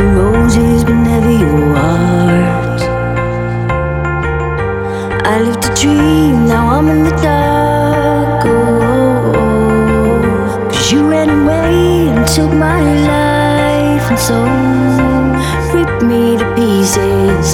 the roses, but never your heart. I lived a dream, now I'm in the dark. Oh, oh, oh. Cause you ran away and took my life and soul, ripped me to pieces.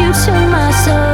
you took my soul.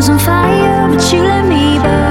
was on fire, but you let me burn.